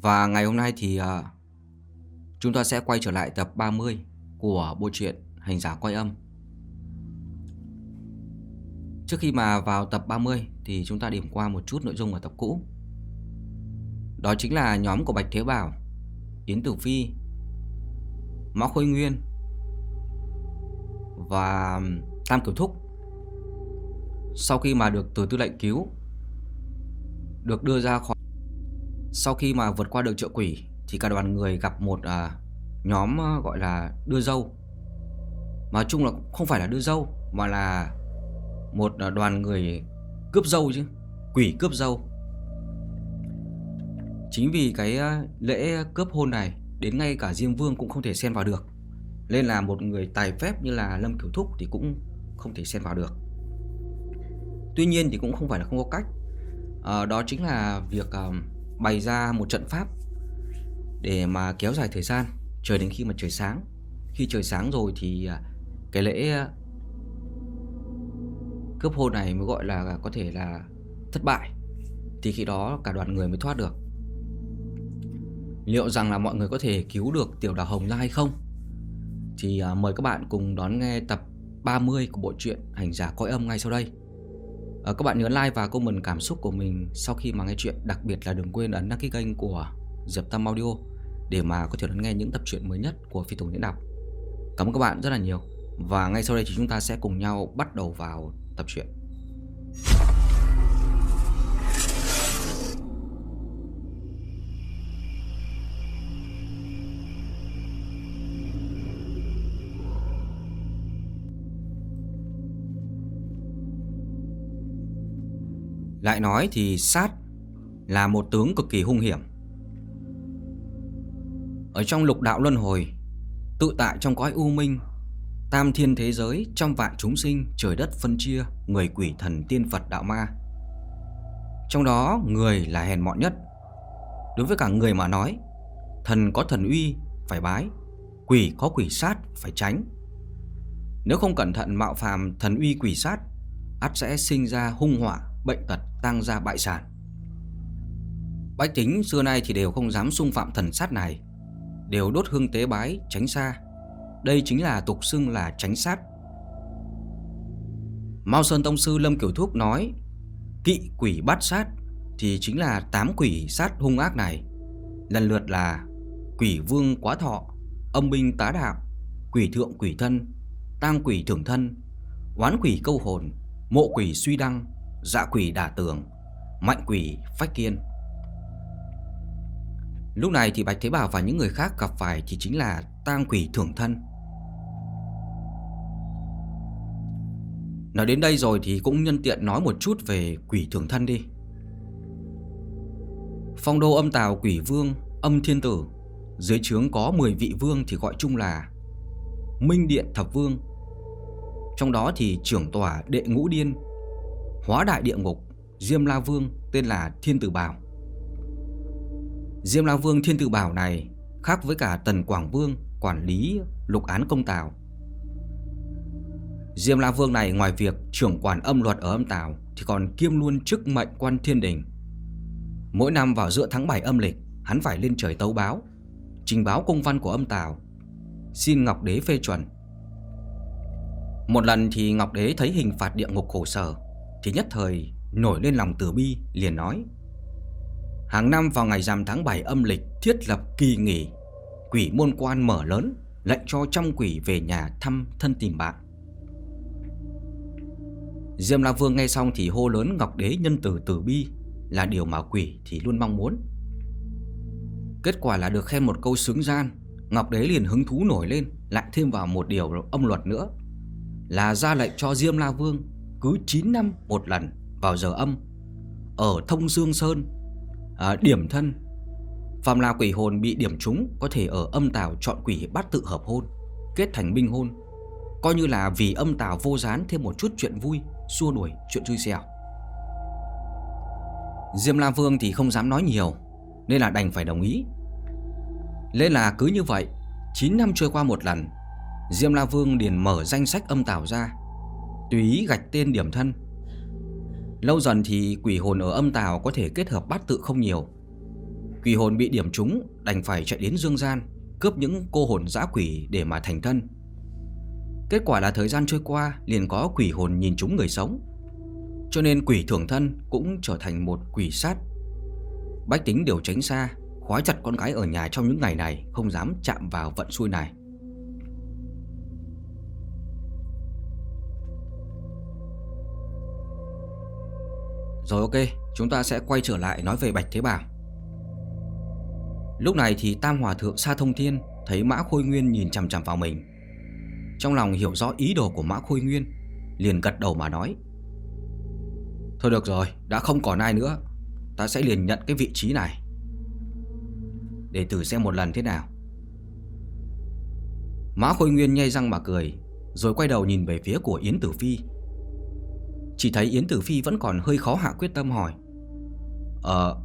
Và ngày hôm nay thì à, chúng ta sẽ quay trở lại tập 30 của bộ truyện Hành giả quay âm. Trước khi mà vào tập 30 thì chúng ta điểm qua một chút nội dung ở tập cũ. Đó chính là nhóm của Bạch Thế Bảo, Yến Tử Phi, Mã Khôi Nguyên và Tam Kiểu Thúc. Sau khi mà được từ tư lệnh cứu, được đưa ra khỏi sau khi mà vượt qua được chợ quỷ thì cả đoàn người gặp một à, nhóm ờ, gọi là đưa dâu. Mà chung là không phải là đưa dâu mà là một à, đoàn người cướp dâu chứ, quỷ cướp dâu. Chính vì cái ờ, lễ cướp hôn này đến ngay cả Diêm Vương cũng không thể xen vào được. Nên là một người tài phép như là Lâm Kiểu Thúc thì cũng không thể xen vào được. Tuy nhiên thì cũng không phải là không có cách. À, đó chính là việc uh, bày ra một trận pháp để mà kéo dài thời gian, chờ đến khi mà trời sáng. Khi trời sáng rồi thì à, cái lễ à, cướp hôn này mới gọi là có thể là thất bại. Thì khi đó cả đoàn người mới thoát được. Liệu rằng là mọi người có thể cứu được Tiểu Đào Hồng ra hay không? Thì à, mời các bạn cùng đón nghe tập 30 của bộ truyện Hành giả cõi âm ngay sau đây. À, các bạn nhớ like và comment cảm xúc của mình sau khi mà nghe chuyện Đặc biệt là đừng quên ấn đăng ký kênh của Diệp Tâm Audio Để mà có thể đón nghe những tập truyện mới nhất của Phi Tùng Diễn Đọc. Cảm ơn các bạn rất là nhiều Và ngay sau đây thì chúng ta sẽ cùng nhau bắt đầu vào tập truyện. Lại nói thì sát là một tướng cực kỳ hung hiểm. Ở trong lục đạo luân hồi, tự tại trong cõi u minh, tam thiên thế giới trong vạn chúng sinh, trời đất phân chia, người quỷ thần tiên Phật đạo ma. Trong đó người là hèn mọn nhất. Đối với cả người mà nói, thần có thần uy phải bái, quỷ có quỷ sát phải tránh. Nếu không cẩn thận mạo phàm thần uy quỷ sát, ắt sẽ sinh ra hung họa bệnh tật tăng ra bại sản. Bách tính xưa nay thì đều không dám xung phạm thần sát này, đều đốt hương tế bái tránh xa. Đây chính là tục xưng là tránh sát. Mao Sơn Tông Sư Lâm Kiểu Thúc nói, kỵ quỷ bắt sát thì chính là tám quỷ sát hung ác này. Lần lượt là quỷ vương quá thọ, âm binh tá đạo, quỷ thượng quỷ thân, tang quỷ thường thân, oán quỷ câu hồn, mộ quỷ suy đăng, dạ quỷ đả tường, mạnh quỷ phách kiên. Lúc này thì Bạch Thế Bảo và những người khác gặp phải thì chính là tang quỷ thưởng thân. Nói đến đây rồi thì cũng nhân tiện nói một chút về quỷ thưởng thân đi. Phong đô âm tào quỷ vương, âm thiên tử, dưới trướng có 10 vị vương thì gọi chung là Minh Điện Thập Vương. Trong đó thì trưởng tòa đệ ngũ điên hóa đại địa ngục Diêm La Vương tên là Thiên Tử Bảo. Diêm La Vương Thiên Tử Bảo này khác với cả Tần Quảng Vương quản lý lục án công tào. Diêm La Vương này ngoài việc trưởng quản âm luật ở âm tào thì còn kiêm luôn chức mệnh quan thiên đình. Mỗi năm vào giữa tháng 7 âm lịch, hắn phải lên trời tấu báo, trình báo công văn của âm tào, xin Ngọc Đế phê chuẩn. Một lần thì Ngọc Đế thấy hình phạt địa ngục khổ sở thì nhất thời nổi lên lòng từ bi, liền nói, Hàng năm vào ngày rằm tháng 7 âm lịch thiết lập kỳ nghỉ, Quỷ môn quan mở lớn, lệnh cho trăm quỷ về nhà thăm thân tìm bạn. Diêm La Vương nghe xong thì hô lớn Ngọc Đế nhân từ từ bi, Là điều mà quỷ thì luôn mong muốn. Kết quả là được khen một câu sướng gian, Ngọc Đế liền hứng thú nổi lên, Lại thêm vào một điều âm luật nữa, Là ra lệnh cho Diêm La Vương cứ 9 năm một lần vào giờ âm ở Thông Dương Sơn à, điểm thân. Phàm là quỷ hồn bị điểm trúng có thể ở âm tào chọn quỷ bắt tự hợp hôn, kết thành minh hôn. Coi như là vì âm tào vô gián thêm một chút chuyện vui, xua đuổi chuyện chui xẻo. Diêm La Vương thì không dám nói nhiều, nên là đành phải đồng ý. Nên là cứ như vậy, 9 năm trôi qua một lần, Diêm La Vương liền mở danh sách âm tào ra tùy ý gạch tên điểm thân. Lâu dần thì quỷ hồn ở âm tào có thể kết hợp bát tự không nhiều. Quỷ hồn bị điểm trúng, đành phải chạy đến dương gian, Cướp những cô hồn dã quỷ để mà thành thân Kết quả là thời gian trôi qua, liền có quỷ hồn nhìn trúng người sống Cho nên quỷ thường thân cũng trở thành một quỷ sát Bách tính đều tránh xa, Khóa chặt con gái ở nhà trong những ngày này, Không dám chạm vào vận xui này Rồi ok, chúng ta sẽ quay trở lại nói về Bạch Thế Bảo Lúc này thì Tam Hòa Thượng Sa Thông Thiên Thấy Mã Khôi Nguyên nhìn chằm chằm vào mình. Trong lòng hiểu rõ ý đồ của Mã Khôi Nguyên Liền gật đầu mà nói Thôi được rồi, đã không còn ai nữa Ta sẽ liền nhận cái vị trí này. Để thử xem một lần thế nào. Mã Khôi Nguyên nhây răng mà cười Rồi quay đầu nhìn về phía của Yến Tử Phi. Chỉ thấy Yến Tử Phi vẫn còn hơi khó hạ quyết tâm hỏi. Ờ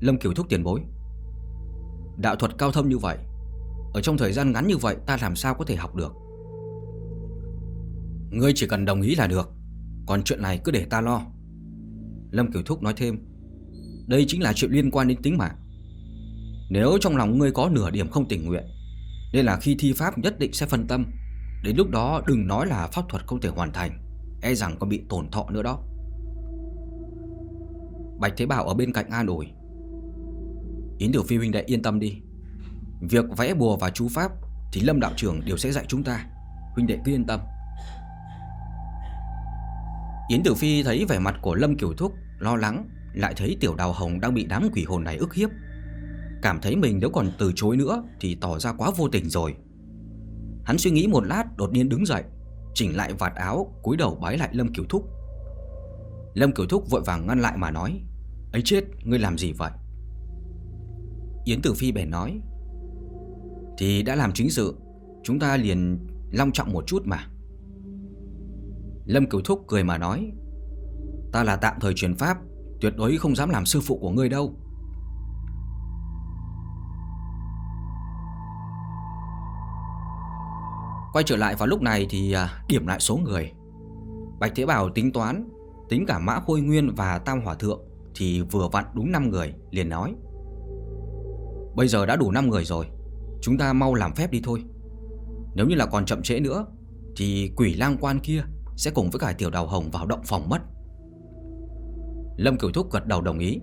Lâm Kiều Thúc tiền bối, Đạo thuật cao thâm như vậy, Ở trong thời gian ngắn như vậy ta làm sao có thể học được? Ngươi chỉ cần đồng ý là được, Còn chuyện này cứ để ta lo. Lâm Kiều Thúc nói thêm, Đây chính là chuyện liên quan đến tính mạng. Nếu trong lòng ngươi có nửa điểm không tình nguyện, Nên là khi thi pháp nhất định sẽ phân tâm, Đến lúc đó đừng nói là pháp thuật không thể hoàn thành. E rằng còn bị tổn thọ nữa đó. Bạch Thế Bảo ở bên cạnh an ủi Yến Tiểu Phi huynh đệ yên tâm đi. Việc vẽ bùa và chú pháp Thì Lâm đạo trưởng đều sẽ dạy chúng ta. Huynh đệ cứ yên tâm. Yến Tiểu Phi thấy vẻ mặt của Lâm Kiều Thúc Lo lắng, Lại thấy Tiểu Đào Hồng đang bị đám quỷ hồn này ức hiếp. Cảm thấy mình nếu còn từ chối nữa Thì tỏ ra quá vô tình rồi. Hắn suy nghĩ một lát, đột nhiên đứng dậy. Chỉnh lại vạt áo, cúi đầu bái lại Lâm Kiều Thúc. Lâm Kiều Thúc vội vàng ngăn lại mà nói, ấy chết, ngươi làm gì vậy? Yến Tử Phi bèn nói, Thì đã làm chính sự, Chúng ta liền long trọng một chút mà. Lâm kiều Thúc cười mà nói, Ta là tạm thời truyền pháp, Tuyệt đối không dám làm sư phụ của ngươi đâu. Quay trở lại vào lúc này thì à, điểm lại số người. Bạch Thế Bảo tính toán, Tính cả Mã Khôi Nguyên và Tam hỏa Thượng Thì vừa vặn đúng 5 người, liền nói. Bây giờ đã đủ 5 người rồi, Chúng ta mau làm phép đi thôi. Nếu như là còn chậm trễ nữa, Thì quỷ lang quan kia Sẽ cùng với cả tiểu đào hồng vào động phòng mất. Lâm Kiều Thúc gật đầu đồng ý.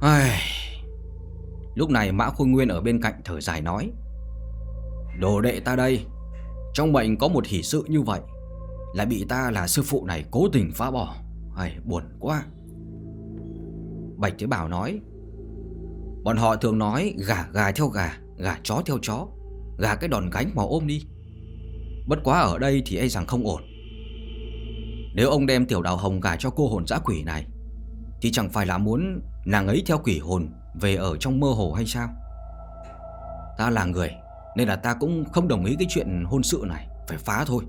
Ai... Lúc này Mã Khôi Nguyên ở bên cạnh thở dài nói. Đồ đệ ta đây. Trong bệnh có một hỷ sự như vậy Lại bị ta là sư phụ này cố tình phá bỏ. Ai, buồn quá. Bạch Thế Bảo nói Bọn họ thường nói gà gà theo gà Gà chó theo chó Gà cái đòn gánh mà ôm đi. Bất quá ở đây thì e rằng không ổn. Nếu ông đem tiểu đào hồng gà cho cô hồn dã quỷ này Thì chẳng phải là muốn nàng ấy theo quỷ hồn Về ở trong mơ hồ hay sao? Ta là người nên là ta cũng không đồng ý cái chuyện hôn sự này, Phải phá thôi.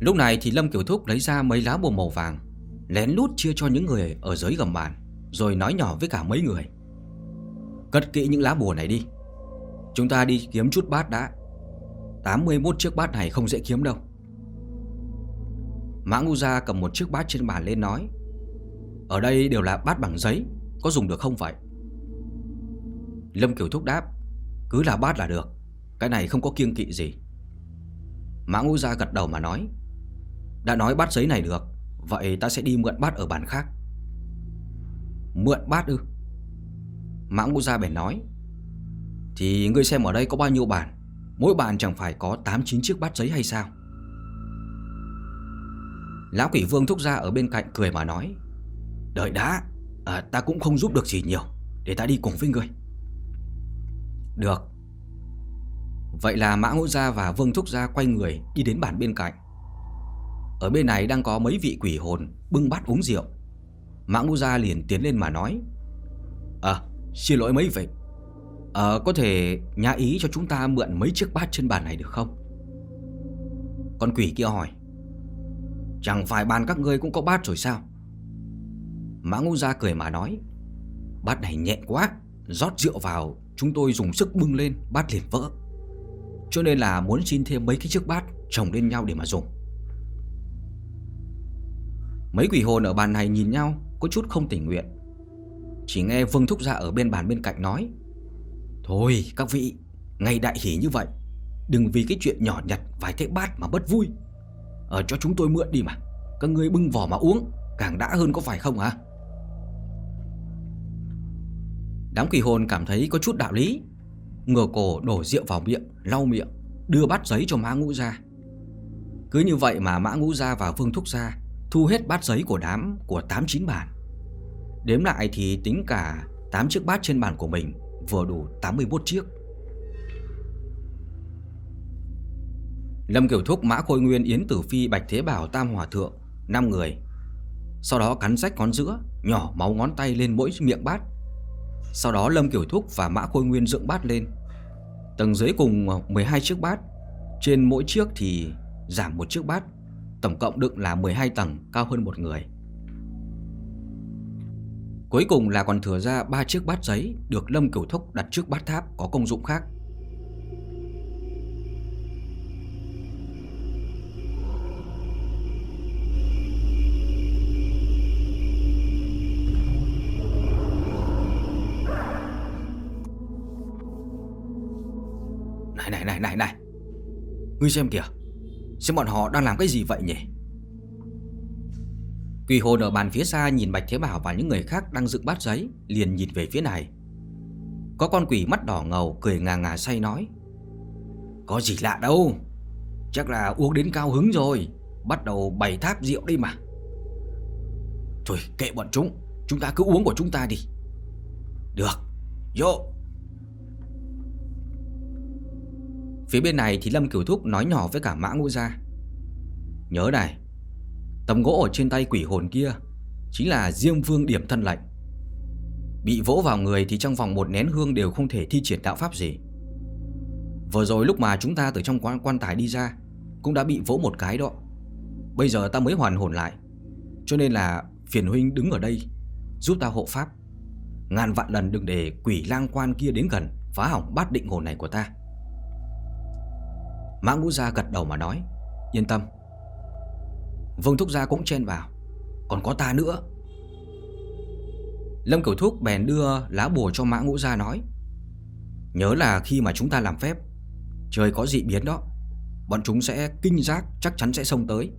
Lúc này thì Lâm Kiều Thúc lấy ra mấy lá bùa màu vàng, Lén lút chia cho những người ở dưới gầm bàn, Rồi nói nhỏ với cả mấy người. Cất kỹ những lá bùa này đi. Chúng ta đi kiếm chút bát đã. 81 chiếc bát này không dễ kiếm đâu. Mã Ngu Gia cầm một chiếc bát trên bàn lên nói, Ở đây đều là bát bằng giấy. Có dùng được không vậy? Lâm Kiều Thúc đáp, Cứ là bát là được, Cái này không có kiêng kỵ gì. Mã Ngũ Gia gật đầu mà nói, đã nói bát giấy này được, Vậy ta sẽ đi mượn bát ở bàn khác. Mượn bát ư? Mã Ngũ Gia bèn nói, Thì ngươi xem ở đây có bao nhiêu bàn, Mỗi bàn chẳng phải có 8-9 chiếc bát giấy hay sao? Lão quỷ vương thúc ra ở bên cạnh cười mà nói, Đợi đã à, Ta cũng không giúp được gì nhiều. Để ta đi cùng với ngươi. Được. Vậy là Mã Ngũ Gia và Vương Thúc Gia quay người đi đến bàn bên cạnh. Ở bên này đang có mấy vị quỷ hồn Bưng bát uống rượu. Mã Ngũ Gia liền tiến lên mà nói À xin lỗi mấy vị. À, Có thể nhã ý cho chúng ta mượn mấy chiếc bát trên bàn này được không? Con quỷ kia hỏi Chẳng phải bàn các ngươi cũng có bát rồi sao? Mã Ngũ Gia cười mà nói, Bát này nhẹ quá, Rót rượu vào, Chúng tôi dùng sức bưng lên, Bát liền vỡ. Cho nên là muốn xin thêm mấy cái chiếc bát Chồng lên nhau để mà dùng. Mấy quỷ hồn ở bàn này nhìn nhau, Có chút không tình nguyện. Chỉ nghe Vương Thúc Gia ở bên bàn bên cạnh nói, Thôi, các vị, Ngày đại hỉ như vậy, Đừng vì cái chuyện nhỏ nhặt vài cái bát mà bất vui. Ở cho chúng tôi mượn đi mà, Các ngươi bưng vỏ mà uống, Càng đã hơn có phải không hả? Đám quỷ hồn cảm thấy có chút đạo lý. Ngửa cổ đổ rượu vào miệng Lau miệng Đưa bát giấy cho mã ngũ ra Cứ như vậy mà mã ngũ ra và vương thúc ra Thu hết bát giấy của đám Của 8-9 bàn Đếm lại thì tính cả 8 chiếc bát trên bàn của mình Vừa đủ 81 chiếc. Lâm kiểu Thúc, Mã Khôi Nguyên, Yến Tử Phi, Bạch Thế Bảo, Tam Hòa Thượng 5 người. Sau đó cắn rách ngón giữa Nhỏ máu ngón tay lên mỗi miệng bát. Sau đó Lâm kiểu Thúc và Mã Khôi Nguyên dựng bát lên. Tầng dưới cùng 12 chiếc bát. Trên mỗi chiếc thì giảm một chiếc bát. Tổng cộng đựng là 12 tầng, cao hơn một người. Cuối cùng là còn thừa ra ba chiếc bát giấy Được Lâm kiểu Thúc đặt trước bát tháp có công dụng khác. Này này. Này Ngươi xem kìa, Xem bọn họ đang làm cái gì vậy nhỉ? Quỳ hồn ở bàn phía xa nhìn Bạch Thế Bảo và những người khác đang dựng bát giấy, Liền nhìn về phía này. Có con quỷ mắt đỏ ngầu cười ngà ngà say nói, Có gì lạ đâu, Chắc là uống đến cao hứng rồi, Bắt đầu bày tháp rượu đi mà. Thôi kệ bọn chúng Chúng ta cứ uống của chúng ta đi. Được, Vô. Phía bên này thì Lâm Kiều Thúc nói nhỏ với cả Mã Ngũ Gia. Nhớ này Tấm gỗ ở trên tay quỷ hồn kia Chính là Diêm Vương điểm thân lệnh. Bị vỗ vào người thì trong vòng một nén hương đều không thể thi triển đạo pháp gì. Vừa rồi lúc mà chúng ta từ trong quan, quan tài đi ra Cũng đã bị vỗ một cái đó. Bây giờ ta mới hoàn hồn lại. Cho nên là phiền huynh đứng ở đây Giúp ta hộ pháp. Ngàn vạn lần đừng để quỷ lang quan kia đến gần Phá hỏng bát định hồn này của ta. Mã Ngũ Gia gật đầu mà nói, Yên tâm. Vương Thúc Gia cũng chen vào. Còn có ta nữa. Lâm Cửu Thúc bèn đưa lá bùa cho Mã Ngũ Gia nói, Nhớ là khi mà chúng ta làm phép, Trời có dị biến đó, Bọn chúng sẽ kinh giác chắc chắn sẽ xông tới.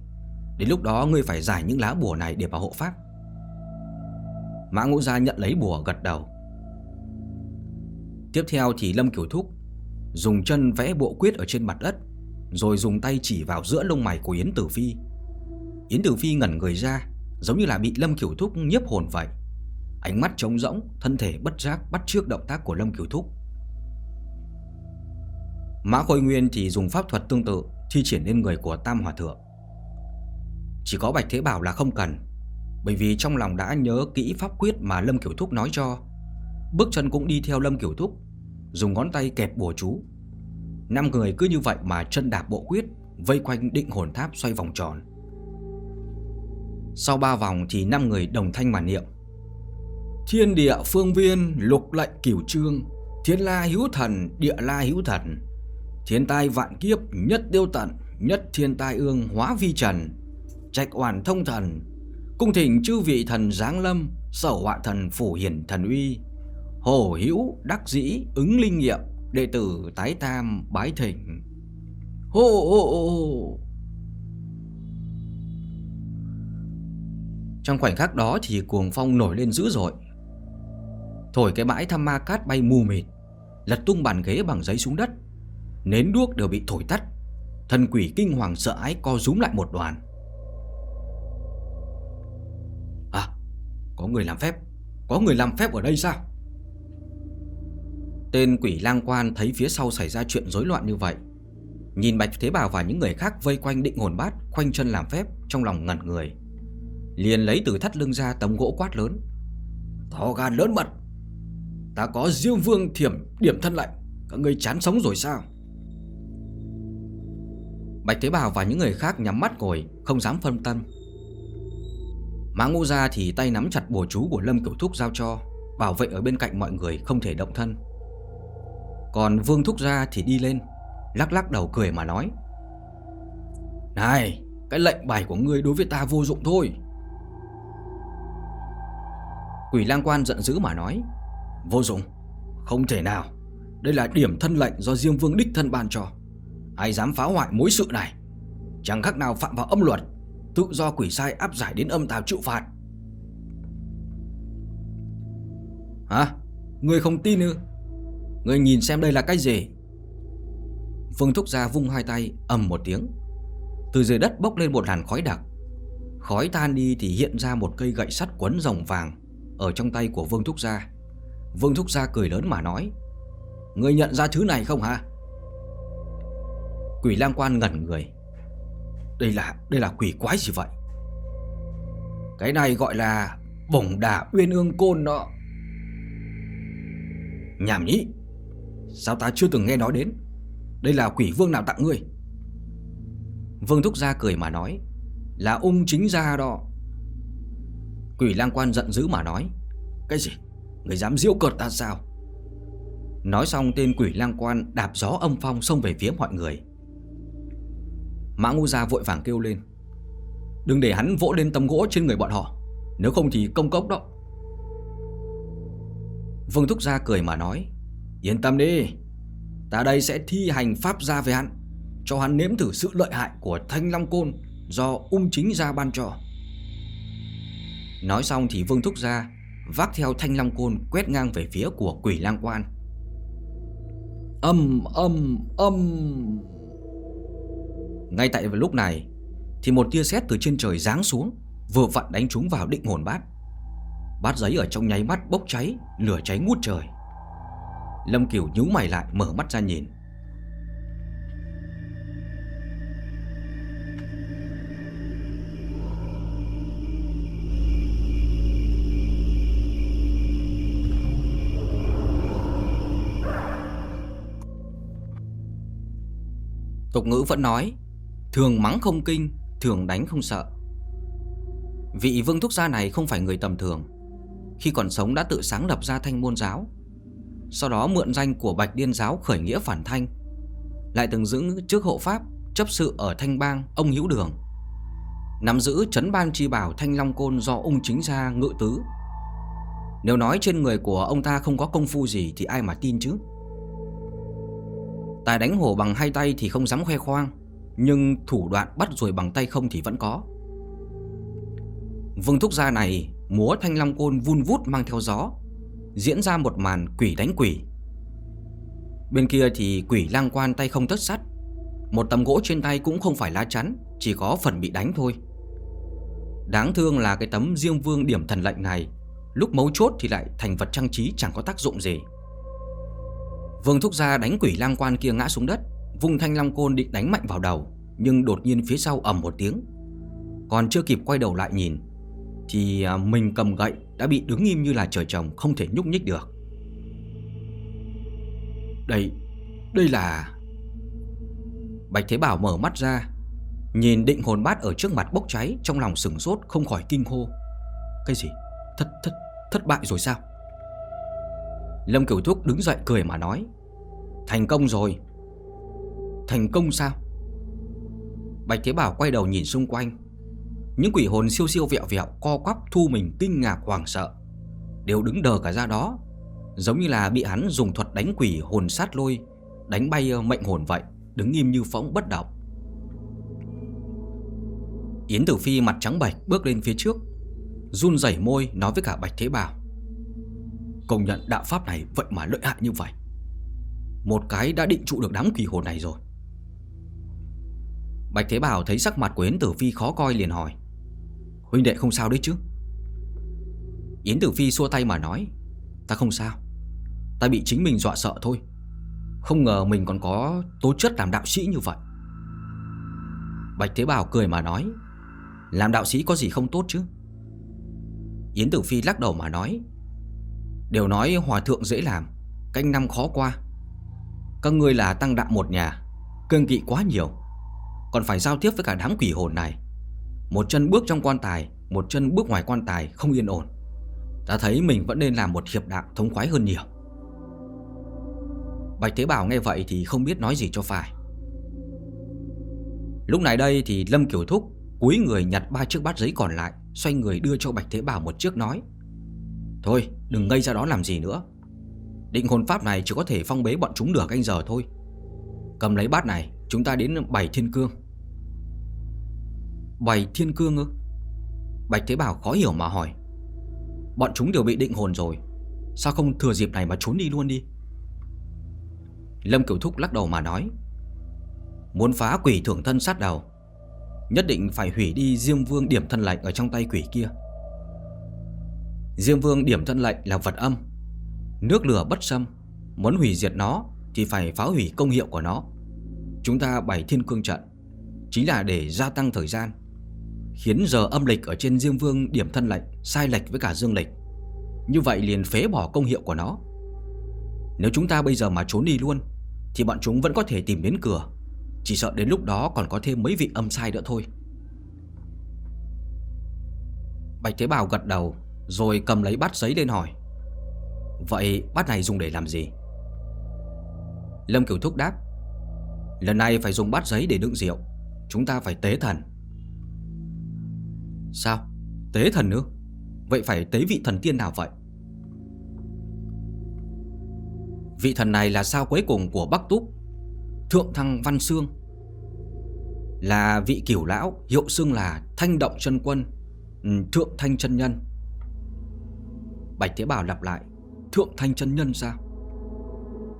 Đến lúc đó ngươi phải giải những lá bùa này để bảo hộ pháp. Mã Ngũ Gia nhận lấy bùa gật đầu. Tiếp theo thì Lâm Kiểu Thúc Dùng chân vẽ bộ quyết ở trên mặt đất rồi dùng tay chỉ vào giữa lông mày của Yến Tử Phi. Yến Tử Phi ngẩn người ra, Giống như là bị Lâm Kiểu Thúc nhiếp hồn vậy. Ánh mắt trống rỗng, Thân thể bất giác bắt trước động tác của Lâm Kiểu Thúc. Mã Khôi Nguyên thì dùng pháp thuật tương tự, Thi triển lên người của Tam Hòa Thượng. Chỉ có Bạch Thế Bảo là không cần, Bởi vì trong lòng đã nhớ kỹ pháp quyết mà Lâm Kiểu Thúc nói cho. Bước chân cũng đi theo Lâm Kiểu Thúc, Dùng ngón tay kẹp bùa chú. Năm người cứ như vậy mà chân đạp bộ quyết, Vây quanh định hồn tháp xoay vòng tròn. Sau ba vòng thì năm người đồng thanh mà niệm. Thiên địa phương viên, lục lệnh cửu trương, Thiên la hữu thần, địa la hữu thần. Thiên tai vạn kiếp, nhất tiêu tận, Nhất thiên tai ương, hóa vi trần. Trạch oản thông thần, Cung thỉnh chư vị thần giáng lâm, Sở họa thần phủ hiển thần uy. Hồ hữu đắc dĩ, ứng linh nghiệm. Đệ tử tái tam bái thỉnh. Hô hô hô Trong khoảnh khắc đó thì cuồng phong nổi lên dữ dội. Thổi cái bãi tham ma cát bay mù mịt, Lật tung bàn ghế bằng giấy xuống đất. Nến đuốc đều bị thổi tắt. Thần quỷ kinh hoàng sợ ái co rúm lại một đoàn. À Có người làm phép. Có người làm phép ở đây sao? Tên quỷ lang quan thấy phía sau xảy ra chuyện rối loạn như vậy. Nhìn Bạch Thế Bảo và những người khác vây quanh định hồn bát Khoanh chân làm phép trong lòng ngẩn người. Liền lấy từ thắt lưng ra tấm gỗ quát lớn. To gan lớn mật Ta có diêu vương thiểm điểm thân lạnh, Các người chán sống rồi sao? Bạch Thế Bảo và những người khác nhắm mắt ngồi Không dám phân tâm. Mã Ngô Gia thì tay nắm chặt bùa chú của Lâm Kiểu Thúc giao cho Bảo vệ ở bên cạnh mọi người không thể động thân còn Vương Thúc Gia thì đi lên, Lắc lắc đầu cười mà nói. Này, Cái lệnh bài của ngươi đối với ta vô dụng thôi. Quỷ lang quan giận dữ mà nói. Vô dụng? Không thể nào. Đây là điểm thân lệnh do Diêm Vương đích thân ban cho. Ai dám phá hoại mối sự này? Chẳng khác nào phạm vào âm luật, Tự do quỷ sai áp giải đến âm tào chịu phạt. Hả? Người không tin ư? Người nhìn xem đây là cái gì? Vương Thúc Gia vung hai tay, ầm một tiếng Từ dưới đất bốc lên một làn khói đặc Khói tan đi thì hiện ra một cây gậy sắt quấn rồng vàng Ở trong tay của Vương Thúc Gia Vương Thúc Gia cười lớn mà nói, Người nhận ra thứ này không hả? Quỷ lang quan ngẩn người Đây là đây là quỷ quái gì vậy? Cái này gọi là bổng đà uyên ương côn đó Nhảm nhí Sao ta chưa từng nghe nói đến? Đây là quỷ vương nào tặng ngươi? Vương Thúc Gia cười mà nói, Là ung chính gia đó. Quỷ lang quan giận dữ mà nói, Cái gì? Người dám diễu cợt ta sao? Nói xong, tên quỷ lang quan đạp gió âm phong xông về phía mọi người. Mã ngu gia vội vàng kêu lên, Đừng để hắn vỗ lên tấm gỗ trên người bọn họ, Nếu không thì công cốc đó. Vương Thúc Gia cười mà nói Yên tâm đi. Ta đây sẽ thi hành pháp ra về hắn, Cho hắn nếm thử sự lợi hại của thanh long côn Do ung chính gia ban cho. Nói xong thì Vương Thúc Gia Vác theo thanh long côn quét ngang về phía của quỷ lang quan. Âm âm âm. Ngay tại lúc này, Thì một tia sét từ trên trời giáng xuống, Vừa vặn đánh trúng vào định hồn bát. Bát giấy ở trong nháy mắt bốc cháy, Lửa cháy ngút trời. Lâm Kiều nhíu mày lại, mở mắt ra nhìn. Tục ngữ vẫn nói, Thường mắng không kinh, Thường đánh không sợ. Vị vương thúc gia này không phải người tầm thường. Khi còn sống đã tự sáng lập ra thanh môn giáo sau đó mượn danh của Bạch Điên giáo khởi nghĩa phản thanh. Lại từng giữ trước hộ pháp, Chấp sự ở Thanh Bang, Ông Hữu Đường. Nắm giữ chấn ban chi bảo Thanh Long Côn do ung chính gia ngự tứ. Nếu nói trên người của ông ta không có công phu gì Thì ai mà tin chứ? Tài đánh hổ bằng hai tay thì không dám khoe khoang, Nhưng thủ đoạn bắt rồi bằng tay không thì vẫn có. Vương Thúc Gia này, múa thanh long côn vun vút mang theo gió. Diễn ra một màn quỷ đánh quỷ. Bên kia thì quỷ lang quan tay không tất sắt Một tấm gỗ trên tay cũng không phải lá chắn, Chỉ có phần bị đánh thôi. Đáng thương là cái tấm diêm vương điểm thần lệnh này, Lúc mấu chốt thì lại thành vật trang trí chẳng có tác dụng gì. Vương Thúc Gia đánh quỷ lang quan kia ngã xuống đất Vùng thanh long côn định đánh mạnh vào đầu, Nhưng đột nhiên phía sau ầm một tiếng. Còn chưa kịp quay đầu lại nhìn, Thì à, mình cầm gậy đã bị đứng im như là trời trồng Không thể nhúc nhích được Đây, đây là... Bạch Thế Bảo mở mắt ra Nhìn định hồn bát ở trước mặt bốc cháy Trong lòng sừng sốt không khỏi kinh hô Cái gì? Thất, thất, thất bại rồi sao? Lâm Kiều Thúc đứng dậy cười mà nói Thành công rồi Thành công sao Bạch Thế Bảo quay đầu nhìn xung quanh những quỷ hồn siêu siêu vẹo vẹo, Co quắp thu mình kinh ngạc hoàng sợ. Đều đứng đờ cả ra đó, Giống như là bị hắn dùng thuật đánh quỷ hồn sát lôi, Đánh bay mệnh hồn vậy, Đứng im như phóng bất động. Yến Tử Phi mặt trắng bệch bước lên phía trước, Run rẩy môi nói với cả Bạch Thế Bảo, Công nhận đạo pháp này vậy mà lợi hại như vậy. Một cái đã định trụ được đám quỷ hồn này rồi. Bạch Thế Bảo thấy sắc mặt của Yến Tử Phi khó coi liền hỏi Huynh đệ không sao đấy chứ? Yến Tử Phi xua tay mà nói, Ta không sao. Ta bị chính mình dọa sợ thôi. Không ngờ mình còn có tố chất làm đạo sĩ như vậy. Bạch Thế Bảo cười mà nói, Làm đạo sĩ có gì không tốt chứ? Yến Tử Phi lắc đầu mà nói, Đều nói hòa thượng dễ làm Canh năm khó qua. Các ngươi là tăng đạo một nhà, Cương kỵ quá nhiều. Còn phải giao tiếp với cả đám quỷ hồn này. Một chân bước trong quan tài, Một chân bước ngoài quan tài không yên ổn. Ta thấy mình vẫn nên làm một hiệp đạo thống khoái hơn nhiều. Bạch Thế Bảo nghe vậy thì không biết nói gì cho phải. Lúc này đây thì Lâm Kiều Thúc, cúi người nhặt ba chiếc bát giấy còn lại, Xoay người đưa cho Bạch Thế Bảo một chiếc nói, Thôi, đừng ngây ra đó làm gì nữa. Định hồn pháp này chỉ có thể phong bế bọn chúng nửa canh giờ thôi. Cầm lấy bát này, Chúng ta đến bảy thiên cương. Bảy thiên cương ư? Bạch Thế Bảo khó hiểu mà hỏi. Bọn chúng đều bị định hồn rồi. Sao không thừa dịp này mà trốn đi luôn đi? Lâm Kiểu Thúc lắc đầu mà nói. Muốn phá quỷ thưởng thân sát đầu, Nhất định phải hủy đi Diêm Vương điểm thân lệnh ở trong tay quỷ kia. Diêm Vương điểm thân lệnh là vật âm. Nước lửa bất xâm, Muốn hủy diệt nó Thì phải phá hủy công hiệu của nó. Chúng ta bày thiên cương trận, Chính là để gia tăng thời gian. Khiến giờ âm lịch ở trên Diêm Vương điểm thân lệch, Sai lệch với cả dương lịch. Như vậy liền phế bỏ công hiệu của nó. Nếu chúng ta bây giờ mà trốn đi luôn, Thì bọn chúng vẫn có thể tìm đến cửa, Chỉ sợ đến lúc đó còn có thêm mấy vị âm sai nữa thôi. Bạch Thế Bảo gật đầu, Rồi cầm lấy bát giấy lên hỏi. Vậy bát này dùng để làm gì? Lâm Kiều Thúc đáp. Lần này phải dùng bát giấy để đựng rượu, Chúng ta phải tế thần. Sao? Tế thần nữa Vậy phải tế vị thần tiên nào vậy? Vị thần này là sao cuối cùng của Bắc Túc? Thượng Thăng Văn Sương. Là vị cửu lão, Hiệu xưng là Thanh Động chân Quân ừ, Thượng Thanh chân Nhân. Bạch Thế Bảo lặp lại, Thượng Thanh chân Nhân sao?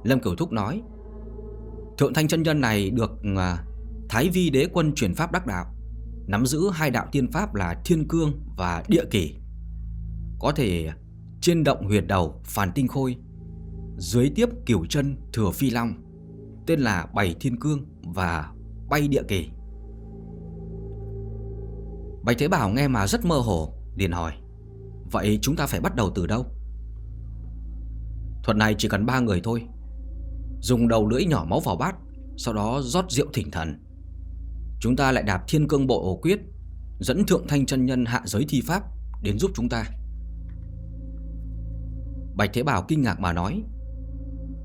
Lâm Cửu Thúc nói, Thượng Thanh chân Nhân này được à, Thái Vi đế quân truyền pháp đắc đạo. Nắm giữ hai đạo tiên pháp là Thiên Cương và Địa Kỷ. Có thể trên động huyệt đầu Phản Tinh Khôi, Dưới tiếp Kiều chân Thừa Phi Long, Tên là Bảy Thiên Cương và Bay Địa Kỷ. Bạch Thế Bảo nghe mà rất mơ hồ, liền hỏi, Vậy chúng ta phải bắt đầu từ đâu? Thuật này chỉ cần ba người thôi, Dùng đầu lưỡi nhỏ máu vào bát, Sau đó rót rượu thỉnh thần. Chúng ta lại đạp thiên cương bộ ổ quyết, Dẫn thượng thanh chân nhân hạ giới thi pháp Đến giúp chúng ta. Bạch Thế Bảo kinh ngạc mà nói,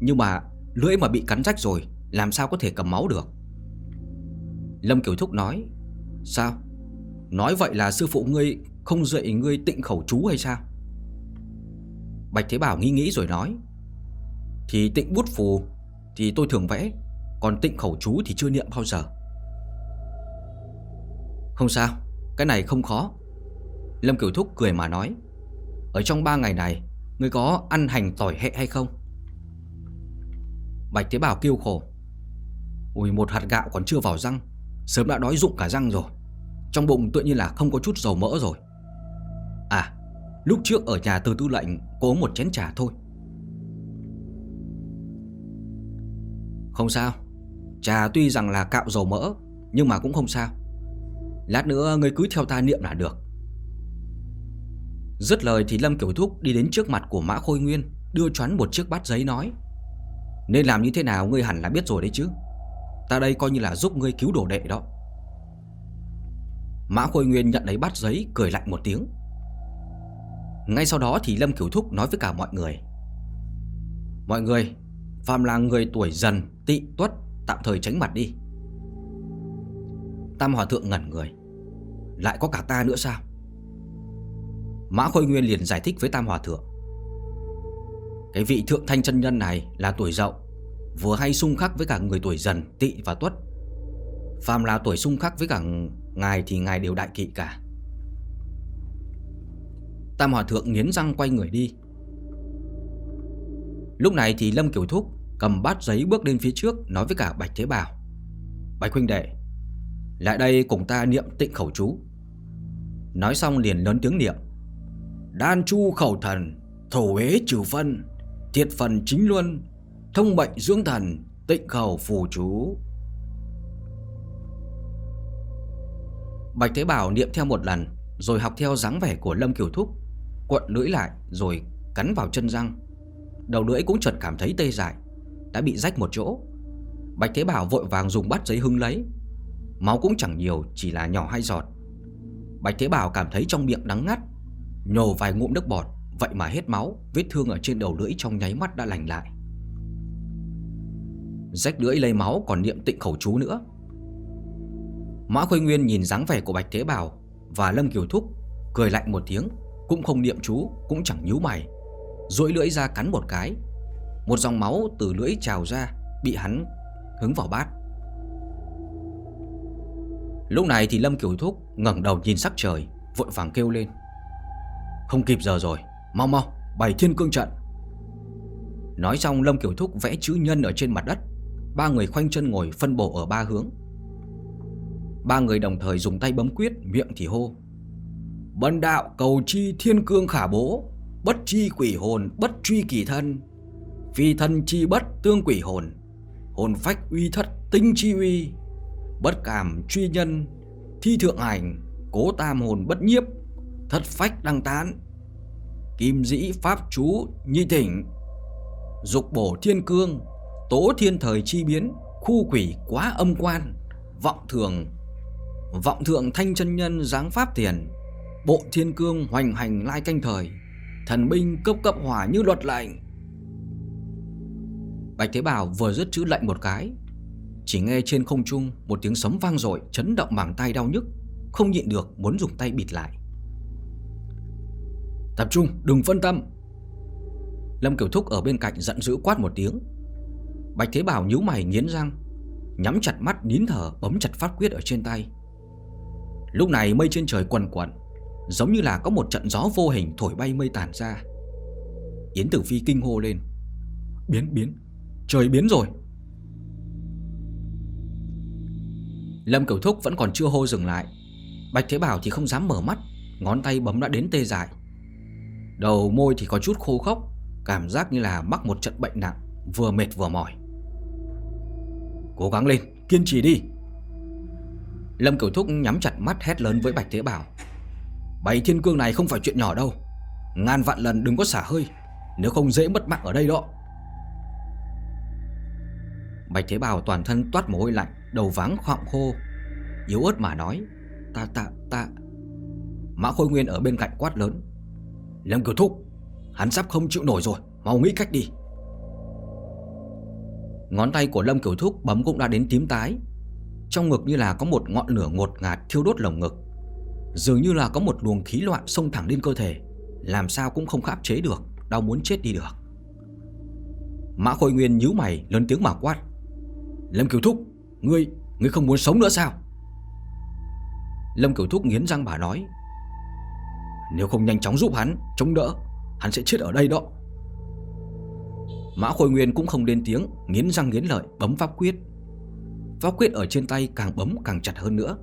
Nhưng mà lưỡi mà bị cắn rách rồi, Làm sao có thể cầm máu được? Lâm Kiều Thúc nói, Sao? Nói vậy là sư phụ ngươi không dạy ngươi tịnh khẩu chú hay sao? Bạch Thế Bảo nghĩ nghĩ rồi nói, Thì tịnh bút phù Thì tôi thường vẽ, Còn tịnh khẩu chú thì chưa niệm bao giờ. Không sao, Cái này không khó. Lâm Kiều Thúc cười mà nói, Ở trong ba ngày này, Ngươi có ăn hành tỏi hẹ hay không? Bạch Thế Bảo kêu khổ Ui một hạt gạo còn chưa vào răng, Sớm đã đói rụng cả răng rồi. Trong bụng tự nhiên là không có chút dầu mỡ rồi. À Lúc trước ở nhà từ tư lệnh cố một chén trà thôi. Không sao, Trà tuy rằng là cạo dầu mỡ, Nhưng mà cũng không sao. Lát nữa ngươi cứ theo ta niệm là được. Dứt lời thì Lâm Kiểu Thúc đi đến trước mặt của Mã Khôi Nguyên, Đưa choán một chiếc bát giấy nói, Nên làm như thế nào ngươi hẳn là biết rồi đấy chứ. Ta đây coi như là giúp ngươi cứu đồ đệ đó. Mã Khôi Nguyên nhận lấy bát giấy, cười lạnh một tiếng. Ngay sau đó thì Lâm Kiểu Thúc nói với cả mọi người Mọi người Phạm là người tuổi dần tị tuất, Tạm thời tránh mặt đi. Tam Hòa Thượng ngẩn người. Lại có cả ta nữa sao? Mã Khôi Nguyên liền giải thích với Tam Hòa Thượng. Cái vị Thượng Thanh chân Nhân này là tuổi dậu, Vừa hay xung khắc với cả người tuổi dần tị và tuất. Phạm là tuổi xung khắc với cả ngài thì ngài đều đại kỵ cả. Tam Hòa Thượng nghiến răng quay người đi. Lúc này thì Lâm Kiều Thúc Cầm bát giấy bước lên phía trước Nói với cả Bạch Thế Bảo. Bạch huynh đệ lại đây cùng ta niệm tịnh khẩu chú. Nói xong liền lớn tiếng niệm. Đan chu khẩu thần, Thổ ế trừ phân, Thiệt phần chính luân, Thông bệnh dưỡng thần, Tịnh khẩu phù chú. Bạch Thế Bảo niệm theo một lần, Rồi học theo dáng vẻ của Lâm Kiều Thúc Quận lưỡi lại rồi cắn vào chân răng. Đầu lưỡi cũng chợt cảm thấy tê dại, Đã bị rách một chỗ. Bạch Thế Bảo vội vàng dùng bát giấy hưng lấy. Máu cũng chẳng nhiều, Chỉ là nhỏ hai giọt. Bạch Thế Bảo cảm thấy trong miệng đắng ngắt Nhổ vài ngụm nước bọt, Vậy mà hết máu, Vết thương ở trên đầu lưỡi trong nháy mắt đã lành lại. Rách lưỡi lấy máu còn niệm tịnh khẩu chú nữa. Mã Khôi Nguyên nhìn dáng vẻ của Bạch Thế Bảo Và Lâm Kiều Thúc, Cười lạnh một tiếng, Cũng không niệm chú, Cũng chẳng nhíu mày, duỗi lưỡi ra cắn một cái. Một dòng máu từ lưỡi trào ra, Bị hắn hứng vào bát. Lúc này thì Lâm kiểu Thúc ngẩng đầu nhìn sắc trời, Vội vàng kêu lên. Không kịp giờ rồi, Mau mau, bày thiên cương trận. Nói xong Lâm kiểu Thúc vẽ chữ nhân ở trên mặt đất. Ba người khoanh chân ngồi phân bổ ở ba hướng. Ba người đồng thời dùng tay bấm quyết, Miệng thì hô. Bần đạo cầu chi thiên cương khả bố, Bất chi quỷ hồn, bất truy kỳ thân. Phi thân chi bất, tương quỷ hồn. Hồn phách uy thất, tinh chi uy. Bất cảm truy nhân, Thi thượng hành, Cố tam hồn bất nhiếp, Thất phách đăng tán. Kim dĩ pháp chú nhi thỉnh, Dục bổ thiên cương, Tố thiên thời chi biến, Khu quỷ quá âm quan, Vọng thường. Vọng thượng thanh chân nhân giáng pháp tiền Bộ thiên cương hoành hành lai canh thời, Thần binh cấp cấp hỏa như luật lệnh. Bạch Thế Bảo vừa dứt chữ lệnh một cái chỉ nghe trên không trung Một tiếng sấm vang dội, Chấn động mảng tay đau nhức, Không nhịn được muốn dùng tay bịt lại. Tập trung, đừng phân tâm. Lâm Kiều Thúc ở bên cạnh giận dữ quát một tiếng. Bạch Thế Bảo nhíu mày nghiến răng, Nhắm chặt mắt nín thở, bấm chặt phát quyết ở trên tay. Lúc này mây trên trời quần quần Giống như là có một trận gió vô hình thổi bay mây tản ra. Yến Tử Phi kinh hô lên. Biến biến, Trời biến rồi. Lâm Cửu Thúc vẫn còn chưa hô dừng lại. Bạch Thế Bảo thì không dám mở mắt Ngón tay bấm đã đến tê dại. Đầu môi thì có chút khô khốc Cảm giác như là mắc một trận bệnh nặng Vừa mệt vừa mỏi. Cố gắng lên, kiên trì đi. Lâm Cửu Thúc nhắm chặt mắt hét lớn với Bạch Thế Bảo. Bày thiên cương này không phải chuyện nhỏ đâu. Ngàn vạn lần đừng có xả hơi Nếu không dễ mất mạng ở đây đó. Bạch Thế Bảo toàn thân toát mồ hôi lạnh, Đầu váng khoọng khô. Yếu ớt mà nói, Ta ta ta. Mã Khôi Nguyên ở bên cạnh quát lớn, Lâm Kiều Thúc, Hắn sắp không chịu nổi rồi, Mau nghĩ cách đi. Ngón tay của Lâm Kiều Thúc bấm cũng đã đến tím tái. Trong ngực như là có một ngọn lửa ngột ngạt thiêu đốt lồng ngực. Dường như là có một luồng khí loạn xông thẳng lên cơ thể, Làm sao cũng không kháp chế được, Đau muốn chết đi được. Mã Khôi Nguyên nhíu mày, lớn tiếng mà quát Lâm Kiều Thúc Ngươi, ngươi không muốn sống nữa sao? Lâm Kiều Thúc nghiến răng bà nói Nếu không nhanh chóng giúp hắn Chống đỡ Hắn sẽ chết ở đây đó. Mã Khôi Nguyên cũng không lên tiếng Nghiến răng nghiến lợi bấm pháp quyết. Pháp quyết ở trên tay càng bấm càng chặt hơn nữa.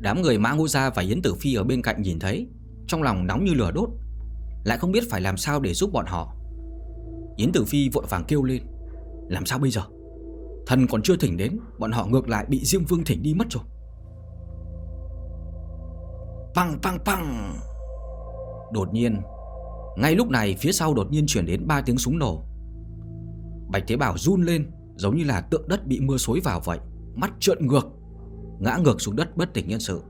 Đám người Mã Ngô Gia và Yến Tử Phi ở bên cạnh nhìn thấy Trong lòng nóng như lửa đốt Lại không biết phải làm sao để giúp bọn họ. Yến Tử Phi vội vàng kêu lên. Làm sao bây giờ? Thần còn chưa thỉnh đến Bọn họ ngược lại bị Diêm Vương thỉnh đi mất rồi. Păng păng păng. Đột nhiên Ngay lúc này phía sau đột nhiên chuyển đến ba tiếng súng nổ. Bạch Thế Bảo run lên Giống như là tượng đất bị mưa xối vào vậy Mắt trợn ngược Ngã ngược xuống đất bất tỉnh nhân sự.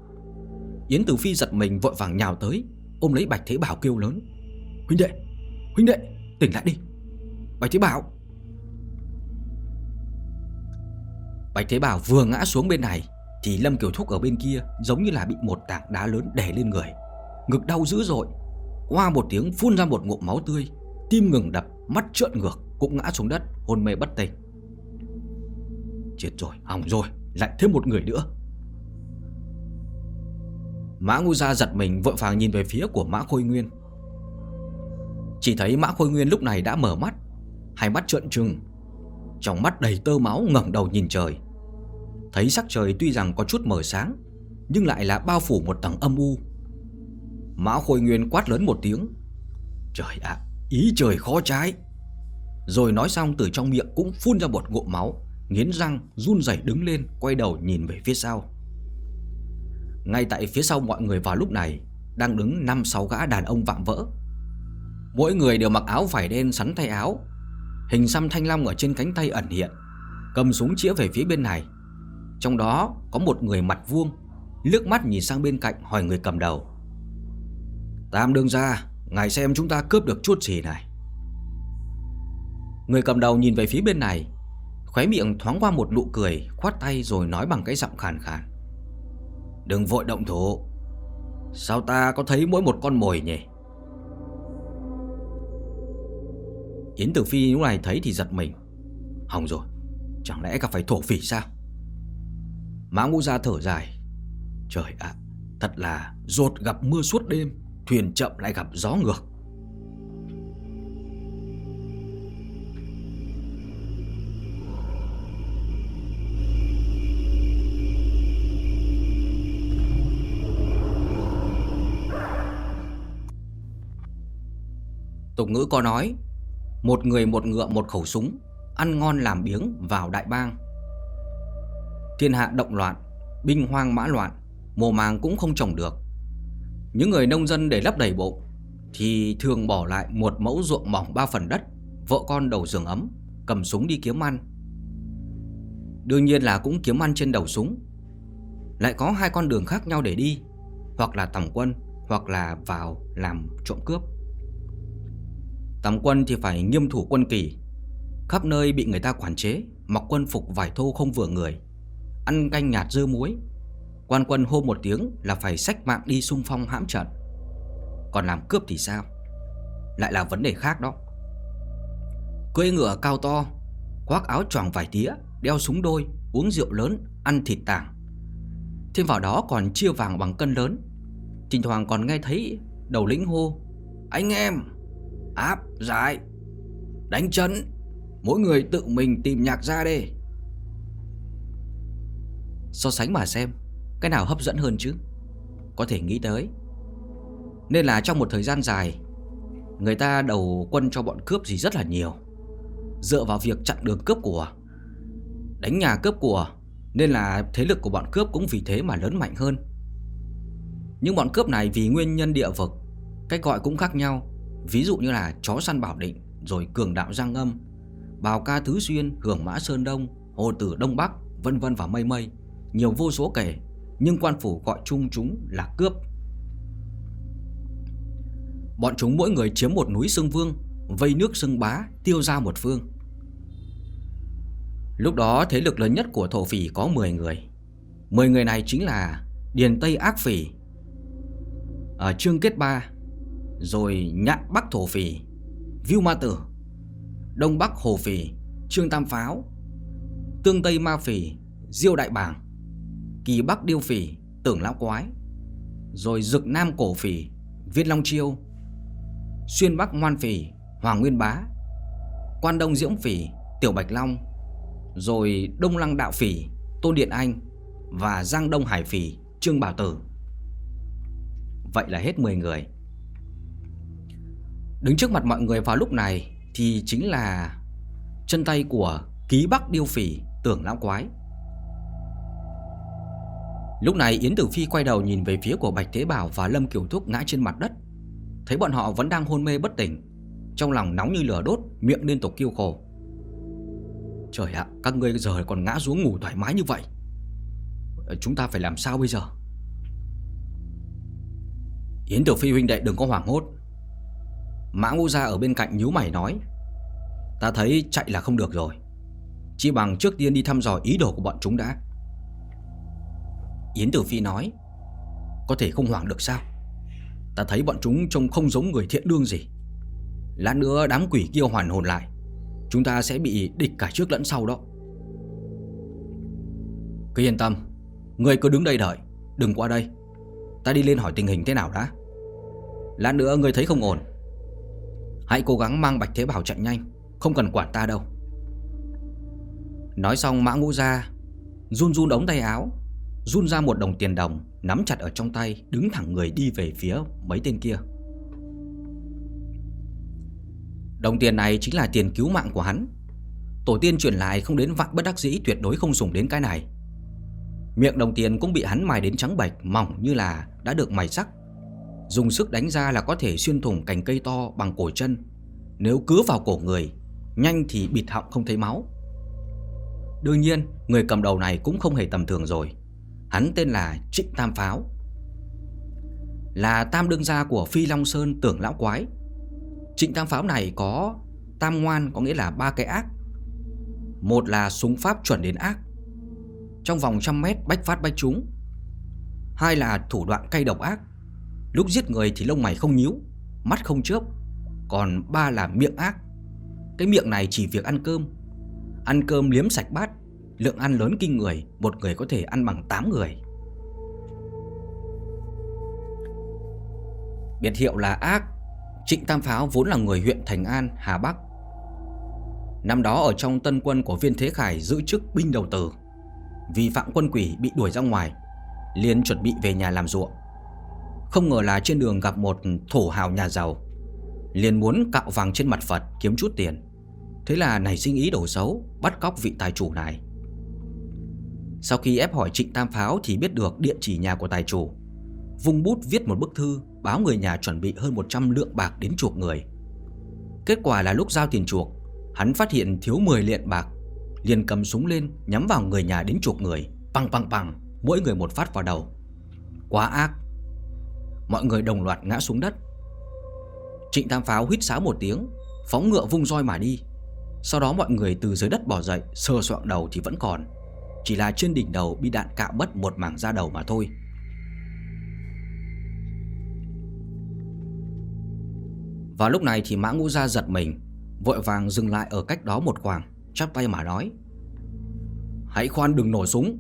Yến Tử Phi giật mình vội vàng nhào tới Ôm lấy Bạch Thế Bảo kêu lớn. Huynh đệ, huynh đệ, tỉnh lại đi. Bạch Thế Bảo. Bạch Thế Bảo vừa ngã xuống bên này Thì Lâm Kiều Thúc ở bên kia Giống như là bị một tảng đá lớn đè lên người. Ngực đau dữ dội Qua một tiếng phun ra một ngụm máu tươi Tim ngừng đập, mắt trợn ngược Cũng ngã xuống đất, hôn mê bất tỉnh. Chết rồi, hỏng rồi Lại thêm một người nữa. Mã Ngu Gia giật mình vội vàng nhìn về phía của Mã Khôi Nguyên. Chỉ thấy Mã Khôi Nguyên lúc này đã mở mắt Hai mắt trợn trừng. Trong mắt đầy tơ máu ngẩng đầu nhìn trời. Thấy sắc trời tuy rằng có chút mờ sáng Nhưng lại là bao phủ một tầng âm u. Mã Khôi Nguyên quát lớn một tiếng. Trời ạ, ý trời khó trái. Rồi nói xong từ trong miệng cũng phun ra một ngụm máu Nghiến răng run rẩy đứng lên Quay đầu nhìn về phía sau. Ngay tại phía sau mọi người vào lúc này Đang đứng 5-6 gã đàn ông vạm vỡ. Mỗi người đều mặc áo vải đen sắn tay áo Hình xăm thanh long ở trên cánh tay ẩn hiện, Cầm súng chĩa về phía bên này. Trong đó có một người mặt vuông Lước mắt nhìn sang bên cạnh hỏi người cầm đầu. Tam đương ra Ngài xem chúng ta cướp được chút gì này? Người cầm đầu nhìn về phía bên này, Khóe miệng thoáng qua một nụ cười, Khoát tay rồi nói bằng cái giọng khàn khàn. Đừng vội động thủ. Sao ta có thấy mỗi một con mồi nhỉ? Yến Tử Phi lúc này thấy thì giật mình. Hỏng rồi, Chẳng lẽ gặp phải thổ phỉ sao? Mã ngũ ra thở dài. Trời ạ, Thật là rột gặp mưa suốt đêm, Thuyền chậm lại gặp gió ngược. Tục ngữ có nói một người một ngựa một khẩu súng, Ăn ngon làm biếng vào đại bang. Thiên hạ động loạn, Binh hoang mã loạn Mùa màng cũng không trồng được. Những người nông dân để lấp đầy bộ Thì thường bỏ lại một mẫu ruộng mỏng ba phần đất, Vợ con đầu giường ấm, Cầm súng đi kiếm ăn. Đương nhiên là cũng kiếm ăn trên đầu súng. Lại có hai con đường khác nhau để đi, Hoặc là tòng quân, Hoặc là vào làm trộm cướp. Tắm quân thì phải nghiêm thủ quân kỳ. Khắp nơi bị người ta quản chế, Mặc quân phục vải thô không vừa người. Ăn canh nhạt dưa muối. Quan quân hô một tiếng là phải sách mạng đi xung phong hãm trận. Còn làm cướp thì sao? Lại là vấn đề khác đó. Cưỡi ngựa cao to, Khoác áo choàng vải tía, Đeo súng đôi, Uống rượu lớn, Ăn thịt tảng. Thêm vào đó còn chia vàng bằng cân lớn. Trình thoảng còn nghe thấy đầu lĩnh hô, Anh em Áp giải. Đánh chấn. Mỗi người tự mình tìm nhạc ra đi. So sánh mà xem, Cái nào hấp dẫn hơn chứ? Có thể nghĩ tới. Nên là trong một thời gian dài, Người ta đầu quân cho bọn cướp gì rất là nhiều. Dựa vào việc chặn đường cướp của, Đánh nhà cướp của, Nên là thế lực của bọn cướp cũng vì thế mà lớn mạnh hơn. Nhưng bọn cướp này vì nguyên nhân địa vực, Cách gọi cũng khác nhau. Ví dụ như là chó săn bảo định Rồi cường đạo giang âm Bào ca Thứ Xuyên, Hưởng Mã Sơn Đông Hồ Tử Đông Bắc Vân vân và mây mây. Nhiều vô số kể Nhưng quan phủ gọi chung chúng là cướp. Bọn chúng mỗi người chiếm một núi xưng vương Vây nước xưng bá Tiêu ra một phương. Lúc đó thế lực lớn nhất của thổ phỉ có 10 người. 10 người này chính là Điền Tây Ác Phỉ. Ở Trương Kết Ba rồi nhạn Bắc Thổ Phỉ, Viu Ma Tử, Đông Bắc Hồ Phỉ, Trương Tam Pháo, Tương Tây Ma Phỉ, Diêu Đại Bảng Kỳ Bắc Điêu Phỉ, Tưởng Lão Quái, Rồi Dực Nam Cổ Phỉ, Viết Long Chiêu, Xuyên Bắc Ngoan Phỉ Hoàng Nguyên Bá, Quan Đông Diễm Phỉ, Tiểu Bạch Long, Rồi Đông Lăng Đạo Phỉ, Tôn Điện Anh Và Giang Đông Hải Phỉ, Trương Bảo Tử. Vậy là hết 10 người. Đứng trước mặt mọi người vào lúc này Thì chính là Chân tay của ký bắc điêu phỉ Tưởng lão quái. Lúc này Yến Tử Phi quay đầu nhìn về phía của Bạch Thế Bảo Và Lâm Kiều Thúc ngã trên mặt đất. Thấy bọn họ vẫn đang hôn mê bất tỉnh, Trong lòng nóng như lửa đốt, Miệng liên tục kêu khổ. Trời ạ, các ngươi giờ còn ngã xuống ngủ thoải mái như vậy. Ờ, chúng ta phải làm sao bây giờ? Yến Tử Phi huynh đệ đừng có hoảng hốt. Mã ngũ gia ở bên cạnh nhíu mày nói, Ta thấy chạy là không được rồi. Chỉ bằng trước tiên đi thăm dò ý đồ của bọn chúng đã. Yến Tử Phi nói, Có thể không hoảng được sao? Ta thấy bọn chúng trông không giống người thiện đương gì. Lát nữa đám quỷ kia hoàn hồn lại, Chúng ta sẽ bị địch cả trước lẫn sau đó. Cứ yên tâm, Người cứ đứng đây đợi, Đừng qua đây. Ta đi lên hỏi tình hình thế nào đã. Lát nữa người thấy không ổn Hãy cố gắng mang Bạch Thế Bảo chạy nhanh, Không cần quản ta đâu. Nói xong, mã ngũ ra Run run ống tay áo, Run ra một đồng tiền đồng, Nắm chặt ở trong tay, Đứng thẳng người đi về phía mấy tên kia. Đồng tiền này chính là tiền cứu mạng của hắn. Tổ tiên chuyển lại không đến vạn bất đắc dĩ, Tuyệt đối không dùng đến cái này. Miệng đồng tiền cũng bị hắn mài đến trắng bạch Mỏng như là đã được mài sắc. Dùng sức đánh ra là có thể xuyên thủng cành cây to bằng cổ chân. Nếu cứ vào cổ người, Nhanh thì bịt họng không thấy máu. Đương nhiên, Người cầm đầu này cũng không hề tầm thường rồi. Hắn tên là Trịnh Tam Pháo. Là tam đương gia của Phi Long Sơn tưởng lão quái. Trịnh Tam Pháo này có Tam ngoan, có nghĩa là ba cái ác. Một là súng pháp chuẩn đến ác, Trong vòng trăm mét bách phát bách trúng. Hai là thủ đoạn cay độc ác. Lúc giết người thì lông mày không nhíu Mắt không chớp Còn ba là miệng ác. Cái miệng này chỉ việc ăn cơm. Ăn cơm liếm sạch bát Lượng ăn lớn kinh người Một người có thể ăn bằng 8 người. Biệt hiệu là ác Trịnh Tam Pháo vốn là người huyện Thành An, Hà Bắc. Năm đó ở trong tân quân của viên Thế Khải giữ chức binh đầu tử. Vì phạm quân quỷ bị đuổi ra ngoài liền chuẩn bị về nhà làm ruộng. Không ngờ là trên đường gặp một thổ hào nhà giàu. Liền muốn cạo vàng trên mặt Phật kiếm chút tiền. Thế là nảy sinh ý đồ xấu, Bắt cóc vị tài chủ này. Sau khi ép hỏi Trịnh Tam Pháo Thì biết được địa chỉ nhà của tài chủ. Vung bút viết một bức thư, Báo người nhà chuẩn bị hơn 100 lượng bạc đến chuộc người. Kết quả là lúc giao tiền chuộc, Hắn phát hiện thiếu 10 liện bạc. Liền cầm súng lên, nhắm vào người nhà đến chuộc người. Păng păng păng Mỗi người một phát vào đầu. Quá ác Mọi người đồng loạt ngã xuống đất. Trịnh Tam Pháo huýt sáo một tiếng, Phóng ngựa vung roi mà đi. Sau đó mọi người từ dưới đất bỏ dậy Sơ soạn đầu thì vẫn còn. Chỉ là trên đỉnh đầu bị đạn cạo mất một mảng da đầu mà thôi. Vào lúc này thì mã ngũ ra giật mình, Vội vàng dừng lại ở cách đó một khoảng Chắp tay mà nói, Hãy khoan đừng nổ súng.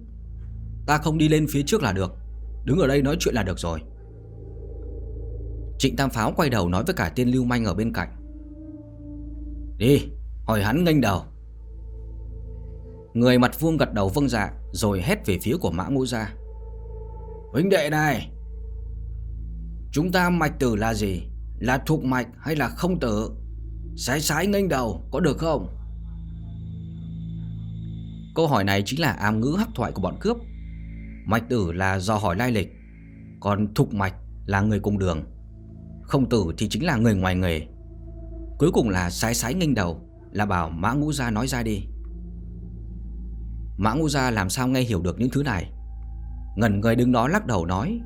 Ta không đi lên phía trước là được. Đứng ở đây nói chuyện là được rồi. Trịnh Tam Pháo quay đầu nói với cả tên lưu manh ở bên cạnh. Đi, Hỏi hắn nghênh đầu. Người mặt vuông gật đầu vâng dạ Rồi hét về phía của mã ngũ gia. Huynh đệ này, Chúng ta mạch tử là gì? Là thuộc mạch hay là không tử? Sái sái nghênh đầu, có được không? Câu hỏi này chính là ám ngữ hắc thoại của bọn cướp. Mạch tử là do hỏi lai lịch, Còn thục mạch là người cùng đường. Không tử thì chính là người ngoài nghề. Cuối cùng là sái sái nghênh đầu, Là bảo Mã Ngũ Gia nói ra đi. Mã Ngũ Gia làm sao nghe hiểu được những thứ này? Ngần người đứng đó lắc đầu nói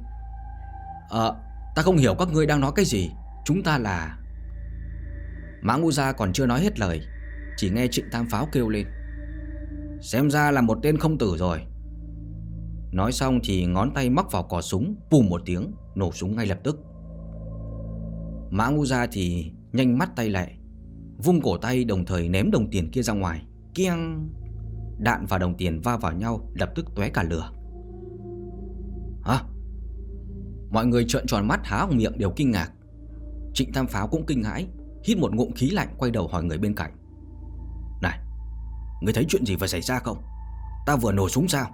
Ờ Ta không hiểu các ngươi đang nói cái gì. Chúng ta là Mã Ngũ Gia còn chưa nói hết lời, Chỉ nghe Trịnh Tam Pháo kêu lên, Xem ra là một tên không tử rồi. Nói xong thì ngón tay móc vào cò súng, Bùm một tiếng, Nổ súng ngay lập tức. Mã ngu ra thì nhanh mắt tay lẹ Vung cổ tay đồng thời ném đồng tiền kia ra ngoài. Kieng Đạn và đồng tiền va vào nhau, Lập tức tóe cả lửa. Hả? Mọi người trợn tròn mắt há hồng miệng đều kinh ngạc. Trịnh Tam Pháo cũng kinh hãi, Hít một ngụm khí lạnh quay đầu hỏi người bên cạnh. Này, Người thấy chuyện gì vừa xảy ra không? Ta vừa nổ súng sao?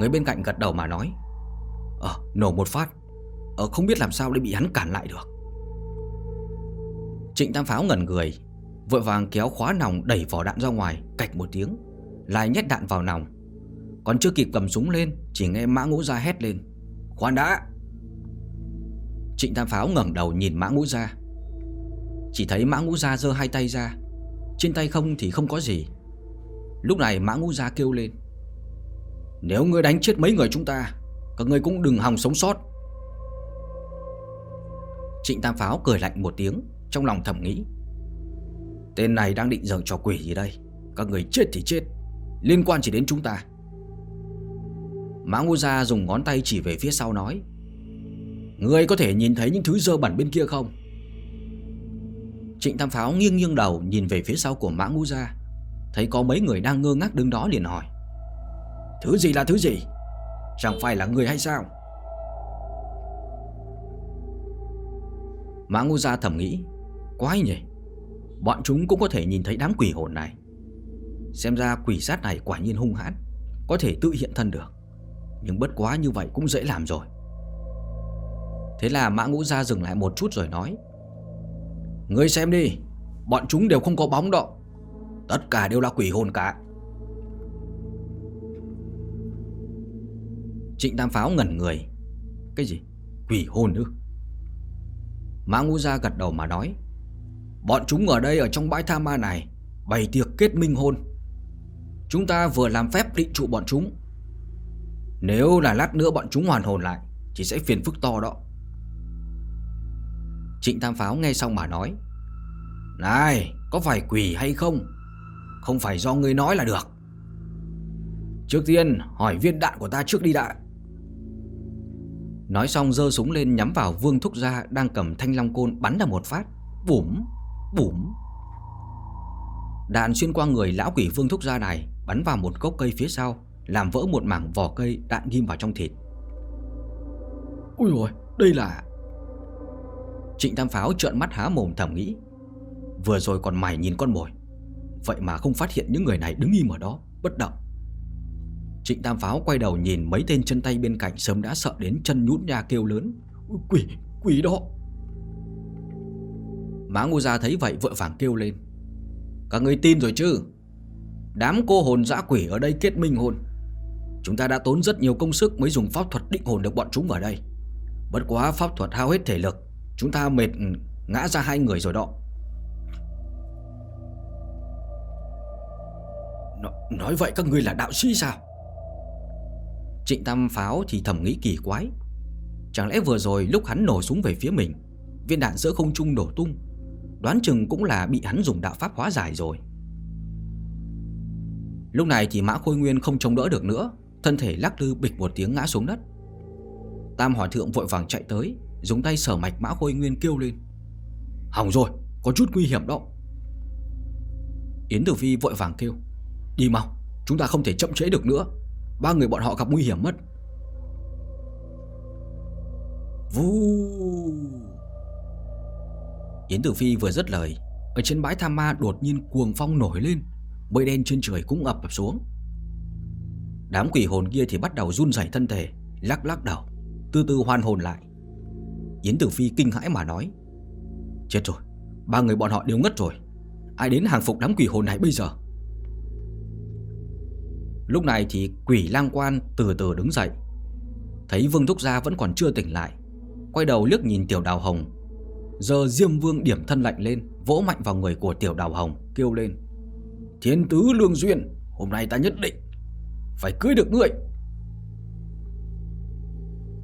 Người bên cạnh gật đầu mà nói. Ờ nổ một phát. Ờ không biết làm sao để bị hắn cản lại được. Trịnh Tam Pháo ngẩn người, Vội vàng kéo khóa nòng đẩy vỏ đạn ra ngoài, Cạch một tiếng, Lại nhét đạn vào nòng. Còn chưa kịp cầm súng lên, Chỉ nghe mã ngũ ra hét lên, Khoan đã! Trịnh Tam Pháo ngẩng đầu nhìn mã ngũ ra Chỉ thấy mã ngũ ra giơ hai tay ra, Trên tay không thì không có gì. Lúc này mã ngũ ra kêu lên, nếu ngươi đánh chết mấy người chúng ta, Các ngươi cũng đừng hòng sống sót. Trịnh Tam Pháo cười lạnh một tiếng, Trong lòng thầm nghĩ. Tên này đang định giở trò quỷ gì đây? Các người chết thì chết, Liên quan chỉ đến chúng ta. Mã Ngô Gia dùng ngón tay chỉ về phía sau nói người có thể nhìn thấy những thứ dơ bẩn bên kia không? Trịnh Tam Pháo nghiêng nghiêng đầu Nhìn về phía sau của Mã Ngô Gia, Thấy có mấy người đang ngơ ngác đứng đó liền hỏi, Thứ gì là thứ gì? Chẳng phải là người hay sao? Mã Ngô Gia thầm nghĩ. Quái nhỉ, Bọn chúng cũng có thể nhìn thấy đám quỷ hồn này. Xem ra quỷ sát này quả nhiên hung hãn, Có thể tự hiện thân được. Nhưng bất quá như vậy cũng dễ làm rồi. Thế là Mã Ngũ Gia dừng lại một chút rồi nói, Ngươi xem đi, Bọn chúng đều không có bóng đó. Tất cả đều là quỷ hồn cả. Trịnh Tam Pháo ngẩn người. Cái gì? Quỷ hồn ư? Mã Ngũ Gia gật đầu mà nói, Bọn chúng ở đây ở trong bãi tha ma này, Bày tiệc kết minh hôn. Chúng ta vừa làm phép định trụ bọn chúng. Nếu là lát nữa bọn chúng hoàn hồn lại, chỉ sẽ phiền phức to đó. Trịnh Tam Pháo nghe xong mà nói, Này, có phải quỷ hay không? Không phải do ngươi nói là được. Trước tiên, hỏi viên đạn của ta trước đi đã. Nói xong giơ súng lên nhắm vào Vương Thúc Gia đang cầm thanh long côn bắn ra một phát. Bủm, bủm. Đạn xuyên qua người lão quỷ Vương Thúc Gia này bắn vào một gốc cây phía sau, làm vỡ một mảng vỏ cây đạn ghim vào trong thịt. Ui rồi, đây là... Trịnh Tam Pháo trợn mắt há mồm thầm nghĩ. Vừa rồi còn mày nhìn con mồi, vậy mà không phát hiện những người này đứng im ở đó, bất động. Trịnh Tam Pháo quay đầu nhìn mấy tên chân tay bên cạnh sớm đã sợ đến chân nhũn nhà kêu lớn. Quỷ, quỷ đó. Mã Ngô Gia thấy vậy vội vàng kêu lên. Các người tin rồi chứ? Đám cô hồn dã quỷ ở đây kết minh hồn. Chúng ta đã tốn rất nhiều công sức mới dùng pháp thuật định hồn được bọn chúng vào đây. Bất quá pháp thuật hao hết thể lực, chúng ta mệt ngã ra hai người rồi đó. Nói vậy các ngươi là đạo sĩ sao? Trịnh Tam Pháo thì thầm nghĩ kỳ quái. Chẳng lẽ vừa rồi lúc hắn nổ súng về phía mình Viên đạn giữa không trung đổ tung Đoán chừng cũng là bị hắn dùng đạo pháp hóa giải rồi. Lúc này thì Mã Khôi Nguyên không chống đỡ được nữa Thân thể lắc lư bịch một tiếng ngã xuống đất. Tam Hòa Thượng vội vàng chạy tới Dùng tay sở mạch Mã Khôi Nguyên kêu lên. Hỏng rồi, có chút nguy hiểm đó. Yến Tử Vi vội vàng kêu Đi mau, chúng ta không thể chậm trễ được nữa. Ba người bọn họ gặp nguy hiểm mất. Vù Yến Tử Phi vừa dứt lời, Ở trên bãi tham ma đột nhiên cuồng phong nổi lên Bơi đen trên trời cũng ập xuống. Đám quỷ hồn kia thì bắt đầu run rẩy thân thể, Lắc lắc đầu, Từ từ hoàn hồn lại. Yến Tử Phi kinh hãi mà nói, Chết rồi, Ba người bọn họ đều ngất rồi. Ai đến hàng phục đám quỷ hồn này bây giờ? Lúc này thì quỷ lang quan từ từ đứng dậy. Thấy Vương Thúc Gia vẫn còn chưa tỉnh lại, Quay đầu liếc nhìn Tiểu Đào Hồng. Giờ Diêm Vương điểm thân lạnh lên, Vỗ mạnh vào người của Tiểu Đào Hồng, Kêu lên, Thiên tứ lương duyên, Hôm nay ta nhất định Phải cưới được ngươi.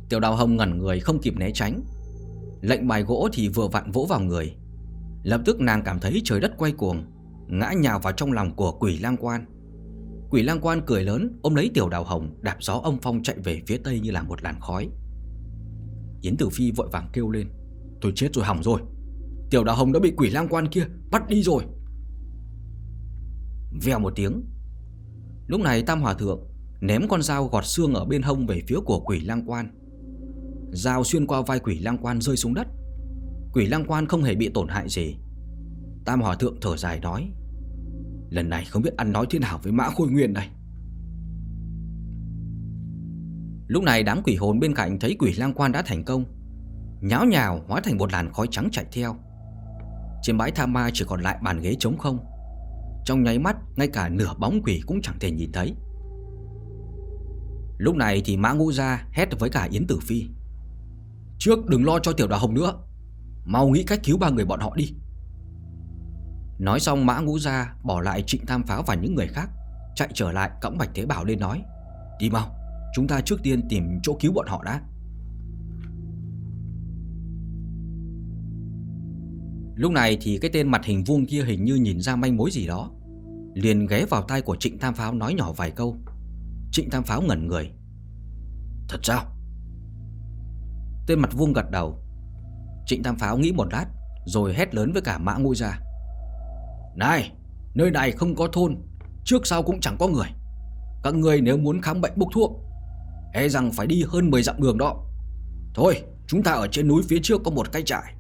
Tiểu Đào Hồng ngẩn người không kịp né tránh. Lệnh bài gỗ thì vừa vặn vỗ vào người. Lập tức nàng cảm thấy trời đất quay cuồng, Ngã nhào vào trong lòng của quỷ lang quan. Quỷ lang quan cười lớn, ôm lấy tiểu đào hồng, Đạp gió âm phong chạy về phía tây như là một làn khói. Yến Tử Phi vội vàng kêu lên, Tôi chết rồi hỏng rồi. Tiểu đào hồng đã bị quỷ lang quan kia bắt đi rồi. Vèo một tiếng. Lúc này Tam Hòa Thượng Ném con dao gọt xương ở bên hông về phía của quỷ lang quan. Dao xuyên qua vai quỷ lang quan rơi xuống đất. Quỷ lang quan không hề bị tổn hại gì. Tam Hòa Thượng thở dài nói Lần này không biết ăn nói thế nào với Mã Khôi Nguyên này Lúc này đám quỷ hồn bên cạnh thấy quỷ lang quan đã thành công, Nháo nhào hóa thành một làn khói trắng chạy theo. Trên bãi tha ma chỉ còn lại bàn ghế trống không. Trong nháy mắt, ngay cả nửa bóng quỷ cũng chẳng thể nhìn thấy. Lúc này thì Mã Ngũ Gia hét với cả Yến Tử Phi. Trước đừng lo cho Tiểu Đào Hồng nữa, Mau nghĩ cách cứu ba người bọn họ đi. Nói xong mã ngũ ra bỏ lại trịnh tham pháo và những người khác, Chạy trở lại cõng Bạch Thế Bảo lên nói, Đi mau, Chúng ta trước tiên tìm chỗ cứu bọn họ đã. Lúc này thì cái tên mặt hình vuông kia hình như nhìn ra manh mối gì đó, Liền ghé vào tay của Trịnh Tam Pháo nói nhỏ vài câu. Trịnh Tam Pháo ngẩn người. Thật sao? Tên mặt vuông gật đầu. Trịnh Tam Pháo nghĩ một lát, Rồi hét lớn với cả mã ngôi ra này, Nơi này không có thôn, Trước sau cũng chẳng có người. Các người nếu muốn khám bệnh bốc thuốc E rằng phải đi hơn 10 dặm đường đó. Thôi, chúng ta ở trên núi phía trước có một cái trại.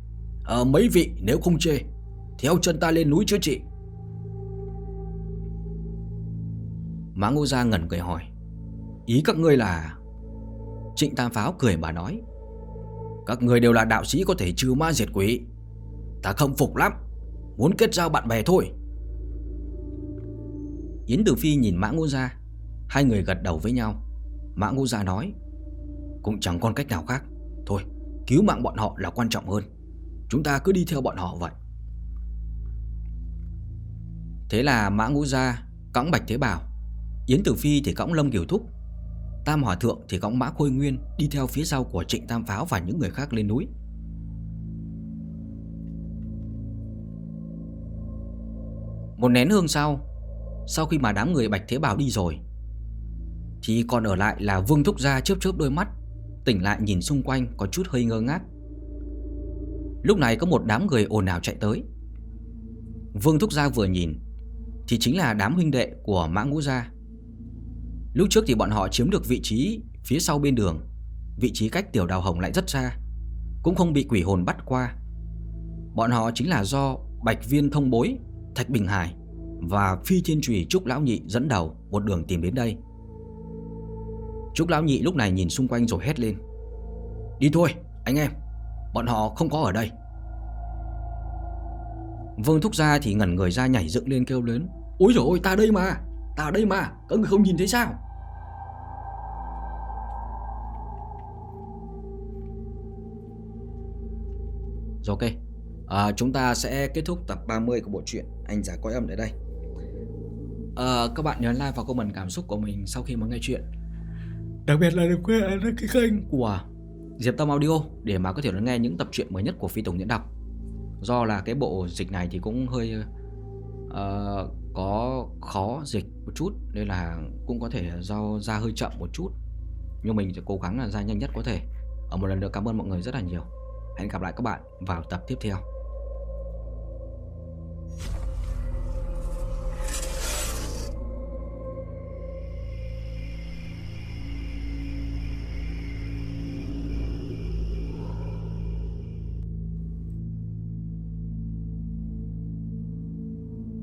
Ở mấy vị nếu không chê, Theo chân ta lên núi chữa trị Mã Ngô Gia ngẩn cười hỏi, Ý các ngươi là? Trịnh Tam Pháo cười mà nói, Các người đều là đạo sĩ có thể trừ ma diệt quỷ. Ta không phục lắm. Muốn kết giao bạn bè thôi. Yến Tử Phi nhìn Mã Ngô Gia. Hai người gật đầu với nhau. Mã Ngô Gia nói, Cũng chẳng còn cách nào khác. Thôi, cứu mạng bọn họ là quan trọng hơn. Chúng ta cứ đi theo bọn họ vậy. Thế là Mã Ngô Gia cõng Bạch Thế Bảo Yến Tử Phi thì cõng Lâm Kiều Thúc. Tam Hòa Thượng thì cõng Mã Khôi Nguyên Đi theo phía sau của Trịnh Tam Pháo và những người khác lên núi. Một nén hương sau Sau khi mà đám người Bạch Thế Bảo đi rồi Thì còn ở lại là Vương Thúc Gia chớp chớp đôi mắt Tỉnh lại nhìn xung quanh có chút hơi ngơ ngác. Lúc này có một đám người ồn ào chạy tới. Vương Thúc Gia vừa nhìn Thì chính là đám huynh đệ của Mã Ngũ Gia. Lúc trước thì bọn họ chiếm được vị trí phía sau bên đường Vị trí cách tiểu đào hồng lại rất xa Cũng không bị quỷ hồn bắt qua. Bọn họ chính là do Bạch Viên Thông Bối, Thạch Bình Hải Và Phi Thiên Trùy Trúc Lão Nhị dẫn đầu một đường tìm đến đây. Trúc Lão Nhị lúc này nhìn xung quanh rồi hét lên. Đi thôi, anh em, Bọn họ không có ở đây. Vương Thúc Gia thì ngẩn người ra nhảy dựng lên kêu lớn. Ôi dồi ôi, ta đây mà, Ta đây mà Các người không nhìn thấy sao? Rồi ok à, Chúng ta sẽ kết thúc tập 30 của bộ truyện Anh giả coi âm tại đây. À, Các bạn nhớ like và comment cảm xúc của mình sau khi mà nghe chuyện. Đặc biệt là đừng quên đăng ký kênh. Của Diệp Tâm Audio Để mà có thể nghe những tập truyện mới nhất của Phi Tùng Diễn Đọc. Do là cái bộ dịch này thì cũng hơi uh, có khó dịch một chút Nên là cũng có thể do ra hơi chậm một chút. Nhưng mình sẽ cố gắng là ra nhanh nhất có thể. Ở một lần nữa cảm ơn mọi người rất là nhiều. Hẹn gặp lại các bạn vào tập tiếp theo